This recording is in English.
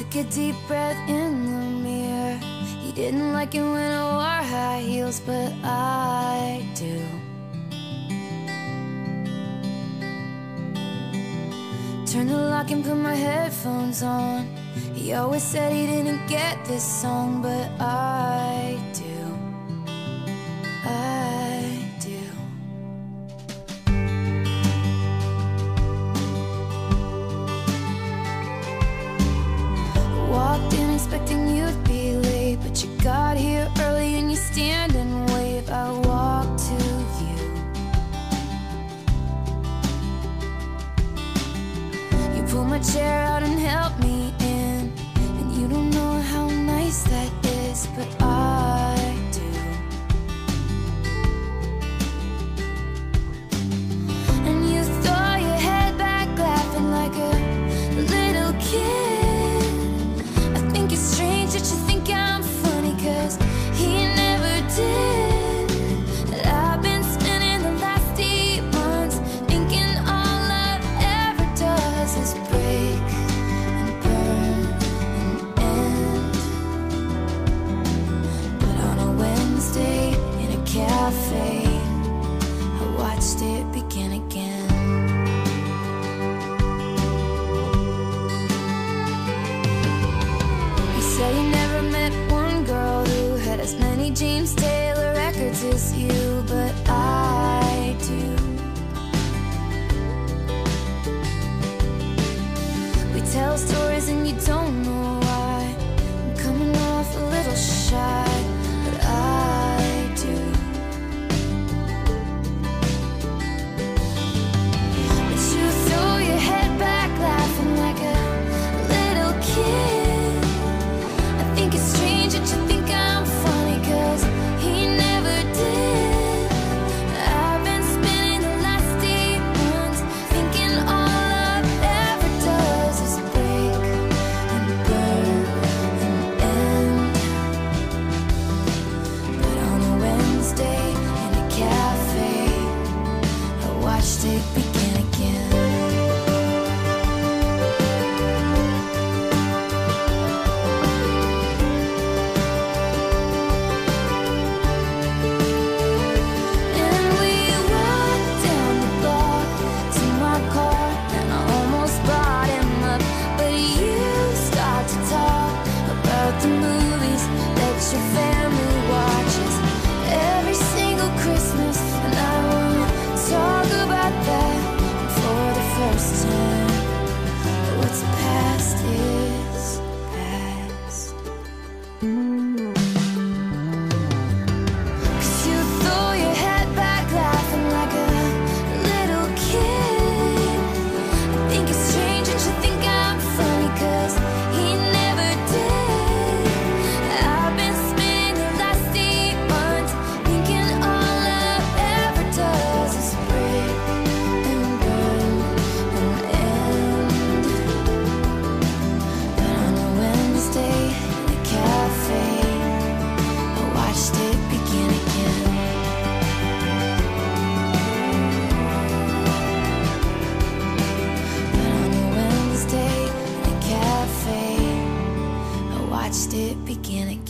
Took a deep breath in the mirror. He didn't like it when I wore high heels, but I do. Turn the lock and put my headphones on. He always said he didn't get this song, but I pull my chair out and help me in, and you don't know how nice that is, but James Taylor Records is you, but I do. We tell stories. begin again.